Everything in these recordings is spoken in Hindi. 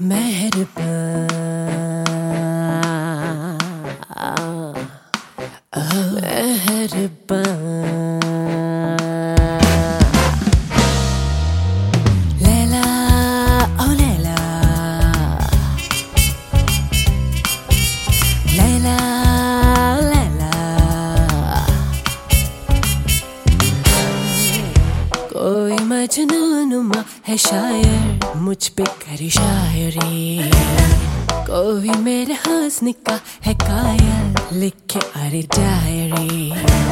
मेहरबान मेहरबान लैला लैला। कोई मजनूनुमा है शायर, मुझ पे करी शायरी। कोई मेरे हंसने का है कायल लिखे अरे डायरी।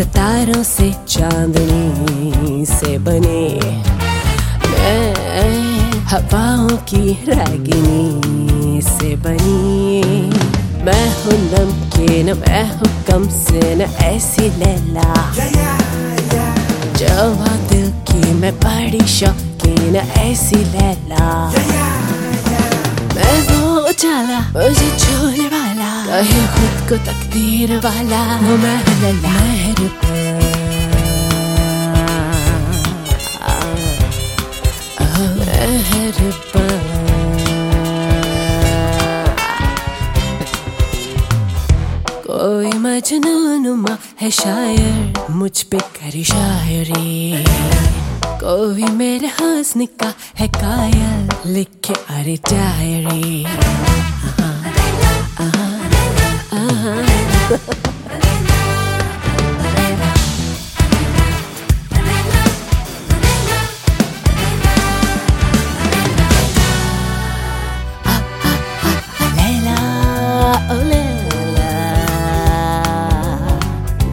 सितारों से चांदनी से बने। मैं हवाओं की रागिनी से बनी। मैं हूँ नमकीन, मैं हूँ कम से न ऐसी लैला। जवा दिल की, मैं बड़ी शौकीन, ऐसी लैला। मैं वो उजाला, मुझे छूने वाला। कहे खुद को तकदीर वाला। वो मैं लैला कोई मजनूनुमा है शायर मुझ पे करी शायरी। कोई मेरे हंसने का है कायल लिखे अरे डायरी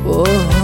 Oh.